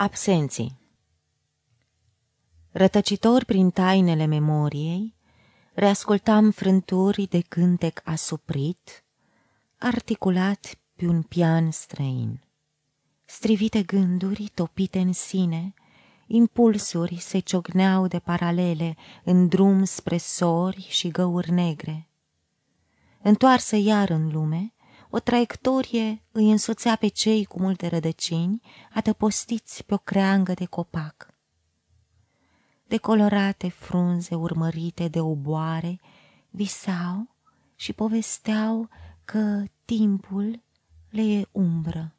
Absenții Rătăcitor prin tainele memoriei, Reascultam frânturi de cântec asuprit, Articulat pe un pian străin. Strivite gânduri topite în sine, Impulsuri se ciocneau de paralele În drum spre sori și găuri negre. Întoarsă iar în lume, o traiectorie îi însoțea pe cei cu multe rădăcini, adăpostiți pe o creangă de copac. Decolorate frunze urmărite de oboare visau și povesteau că timpul le e umbră.